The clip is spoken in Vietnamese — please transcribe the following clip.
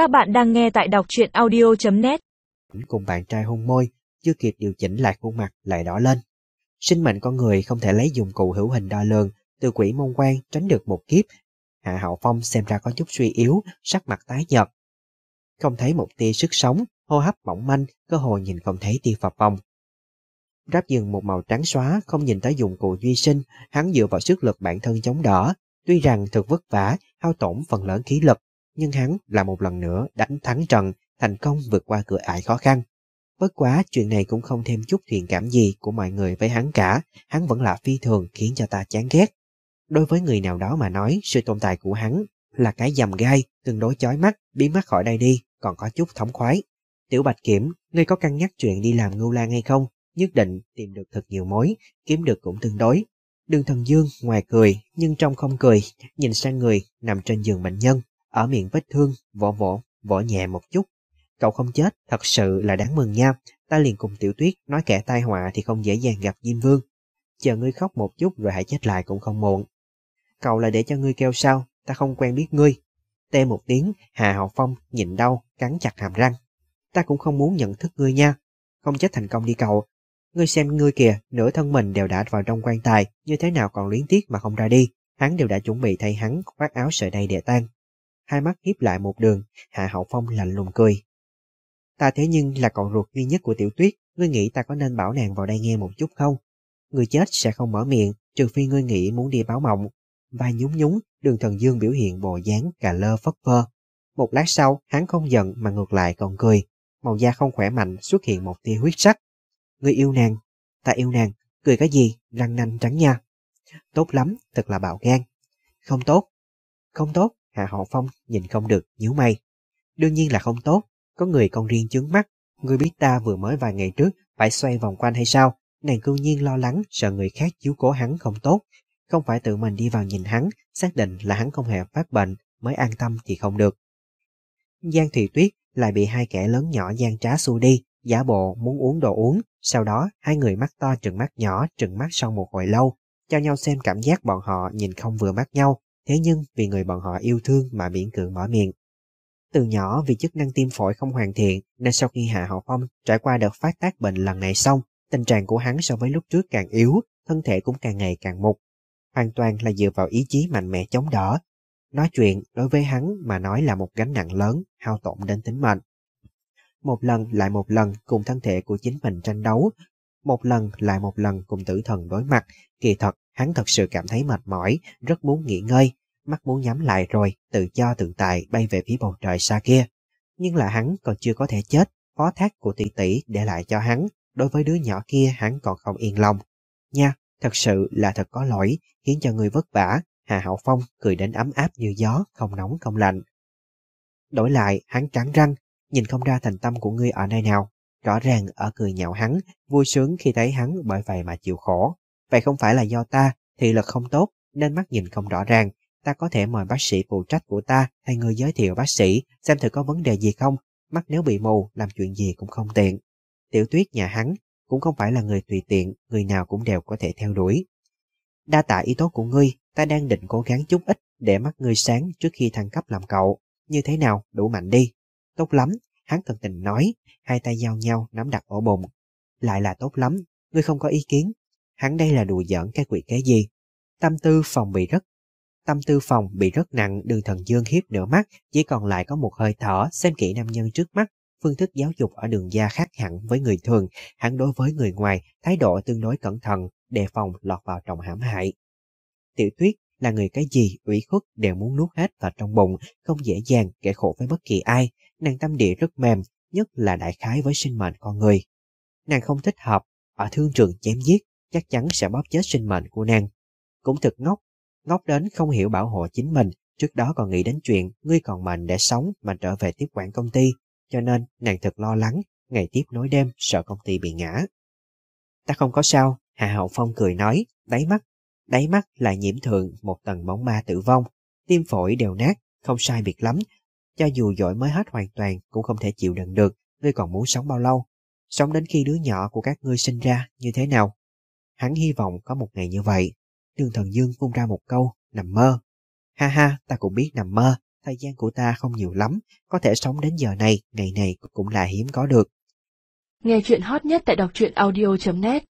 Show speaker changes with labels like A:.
A: Các bạn đang nghe tại đọc truyện audio.net
B: Cùng bạn trai hôn môi, chưa kịp điều chỉnh lại khuôn mặt lại đỏ lên. Sinh mệnh con người không thể lấy dụng cụ hữu hình đo lường, từ quỷ môn quan tránh được một kiếp. Hạ Hậu Phong xem ra có chút suy yếu, sắc mặt tái nhợt. Không thấy một tia sức sống, hô hấp mỏng manh, cơ hội nhìn không thấy tia phập phòng. Ráp dừng một màu trắng xóa, không nhìn tới dụng cụ duy sinh, hắn dựa vào sức lực bản thân chống đỡ. Tuy rằng thực vất vả, hao tổn phần lớn khí lực, nhưng hắn là một lần nữa đánh thắng trận, thành công vượt qua cửa ải khó khăn. Bất quá chuyện này cũng không thêm chút thiện cảm gì của mọi người với hắn cả, hắn vẫn là phi thường khiến cho ta chán ghét. Đối với người nào đó mà nói, sự tồn tại của hắn là cái dầm gai, tương đối chói mắt, biến mất khỏi đây đi, còn có chút thống khoái. Tiểu Bạch Kiểm, ngươi có cân nhắc chuyện đi làm ngưu lang hay không? Nhất định tìm được thật nhiều mối, kiếm được cũng tương đối. Đường thần dương ngoài cười, nhưng trong không cười, nhìn sang người nằm trên giường bệnh nhân, ở miệng vết thương, vỗ vỗ, vỗ nhẹ một chút. Cậu không chết, thật sự là đáng mừng nha. Ta liền cùng tiểu tuyết nói kẻ tai họa thì không dễ dàng gặp Diêm Vương. Chờ ngươi khóc một chút rồi hãy chết lại cũng không muộn. Cậu là để cho ngươi kêu sao, ta không quen biết ngươi. Tê một tiếng, Hà Hậu Phong nhịn đau, cắn chặt hàm răng. Ta cũng không muốn nhận thức ngươi nha. Không chết thành công đi cậu. Ngươi xem ngươi kìa, nửa thân mình đều đã vào trong quan tài, như thế nào còn luyến tiếc mà không ra đi. Hắn đều đã chuẩn bị thay hắn khoác áo sợi đầy để tan hai mắt hiếp lại một đường, Hạ Hậu Phong lạnh lùng cười. Ta thế nhưng là cậu ruột duy nhất của tiểu tuyết, ngươi nghĩ ta có nên bảo nàng vào đây nghe một chút không? Người chết sẽ không mở miệng, trừ phi ngươi nghĩ muốn đi báo mộng. Vai nhúng nhúng, đường thần dương biểu hiện bộ dáng cà lơ phất phơ. Một lát sau, hắn không giận mà ngược lại còn cười. Màu da không khỏe mạnh xuất hiện một tia huyết sắc. Ngươi yêu nàng, ta yêu nàng, cười cái gì, răng nanh trắng nha. Tốt lắm, thật là bạo gan. Không tốt, không tốt, Hạ Hậu Phong nhìn không được, nhíu mày. Đương nhiên là không tốt, có người con riêng chướng mắt. người biết ta vừa mới vài ngày trước phải xoay vòng quanh hay sao? Nàng cư nhiên lo lắng sợ người khác chiếu cố hắn không tốt. Không phải tự mình đi vào nhìn hắn, xác định là hắn không hề phát bệnh, mới an tâm thì không được. Giang Thị Tuyết lại bị hai kẻ lớn nhỏ gian trá xua đi, giả bộ muốn uống đồ uống. Sau đó, hai người mắt to trừng mắt nhỏ trừng mắt sau một hồi lâu, cho nhau xem cảm giác bọn họ nhìn không vừa mắt nhau, thế nhưng vì người bọn họ yêu thương mà miễn cưỡng mở miệng. Từ nhỏ vì chức năng tim phổi không hoàn thiện nên sau khi Hạ Hậu Phong trải qua đợt phát tác bệnh lần này xong, tình trạng của hắn so với lúc trước càng yếu, thân thể cũng càng ngày càng mục. Hoàn toàn là dựa vào ý chí mạnh mẽ chống đỡ. Nói chuyện đối với hắn mà nói là một gánh nặng lớn, hao tổn đến tính mệnh. Một lần lại một lần cùng thân thể của chính mình tranh đấu, một lần lại một lần cùng tử thần đối mặt, kỳ thật hắn thật sự cảm thấy mệt mỏi, rất muốn nghỉ ngơi, mắt muốn nhắm lại rồi, tự cho tự tại bay về phía bầu trời xa kia. Nhưng là hắn còn chưa có thể chết, phó thác của tỷ tỷ để lại cho hắn, đối với đứa nhỏ kia hắn còn không yên lòng. Nha, thật sự là thật có lỗi, khiến cho người vất vả, Hà Hậu Phong cười đến ấm áp như gió, không nóng không lạnh. Đổi lại, hắn trắng răng, nhìn không ra thành tâm của ngươi ở nơi nào. Rõ ràng ở cười nhạo hắn, vui sướng khi thấy hắn bởi vậy mà chịu khổ. Vậy không phải là do ta, thị lực không tốt, nên mắt nhìn không rõ ràng, ta có thể mời bác sĩ phụ trách của ta hay người giới thiệu bác sĩ xem thử có vấn đề gì không, mắt nếu bị mù làm chuyện gì cũng không tiện. Tiểu tuyết nhà hắn cũng không phải là người tùy tiện, người nào cũng đều có thể theo đuổi. Đa tạ ý tốt của ngươi, ta đang định cố gắng chút ít để mắt ngươi sáng trước khi thăng cấp làm cậu. Như thế nào, đủ mạnh đi. Tốt lắm, hắn tận tình nói, hai tay giao nhau nắm đặt ổ bụng. Lại là tốt lắm, ngươi không có ý kiến. Hắn đây là đùa giỡn cái quỷ kế gì. Tâm tư phòng bị rất Tâm tư phòng bị rất nặng, đường thần dương hiếp nửa mắt, chỉ còn lại có một hơi thở, xem kỹ nam nhân trước mắt. Phương thức giáo dục ở đường gia khác hẳn với người thường, hẳn đối với người ngoài, thái độ tương đối cẩn thận, đề phòng lọt vào trọng hãm hại. Tiểu tuyết là người cái gì ủy khuất đều muốn nuốt hết vào trong bụng, không dễ dàng kẻ khổ với bất kỳ ai, nàng tâm địa rất mềm, nhất là đại khái với sinh mệnh con người. Nàng không thích hợp, ở thương trường chém giết, chắc chắn sẽ bóp chết sinh mệnh của nàng. Cũng thật ngốc, ngốc đến không hiểu bảo hộ chính mình, trước đó còn nghĩ đến chuyện ngươi còn mệnh để sống mà trở về tiếp quản công ty, cho nên nàng thật lo lắng, ngày tiếp nối đêm sợ công ty bị ngã. Ta không có sao, Hạ Hậu Phong cười nói, đáy mắt, đáy mắt là nhiễm thượng một tầng bóng ma tử vong, tim phổi đều nát, không sai biệt lắm, cho dù giỏi mới hết hoàn toàn cũng không thể chịu đựng được, ngươi còn muốn sống bao lâu? Sống đến khi đứa nhỏ của các ngươi sinh ra như thế nào? Hắn hy vọng có một ngày như vậy. Đường thần dương phun ra một câu, nằm mơ. Ha ha, ta cũng biết nằm mơ, thời gian của ta không nhiều lắm, có thể sống đến giờ này, ngày này cũng là hiếm có được.
A: Nghe chuyện hot nhất tại đọc truyện audio.net